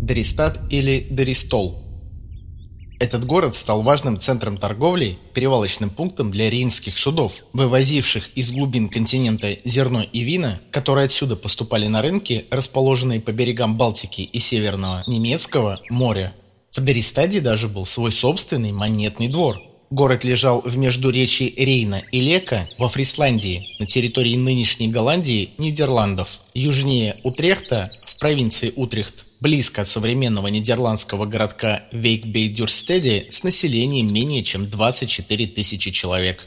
Дристат или Дристол. Этот город стал важным центром торговли, перевалочным пунктом для рейнских судов, вывозивших из глубин континента зерно и вина, которые отсюда поступали на рынки, расположенные по берегам Балтики и Северного немецкого моря. В Дристаде даже был свой собственный монетный двор. Город лежал в междуречии Рейна и Лека во Фрисландии, на территории нынешней Голландии, Нидерландов, южнее Утрехта, в провинции Утрехт, близко от современного нидерландского городка Вейкбейдюрстеде с населением менее чем 24 тысячи человек.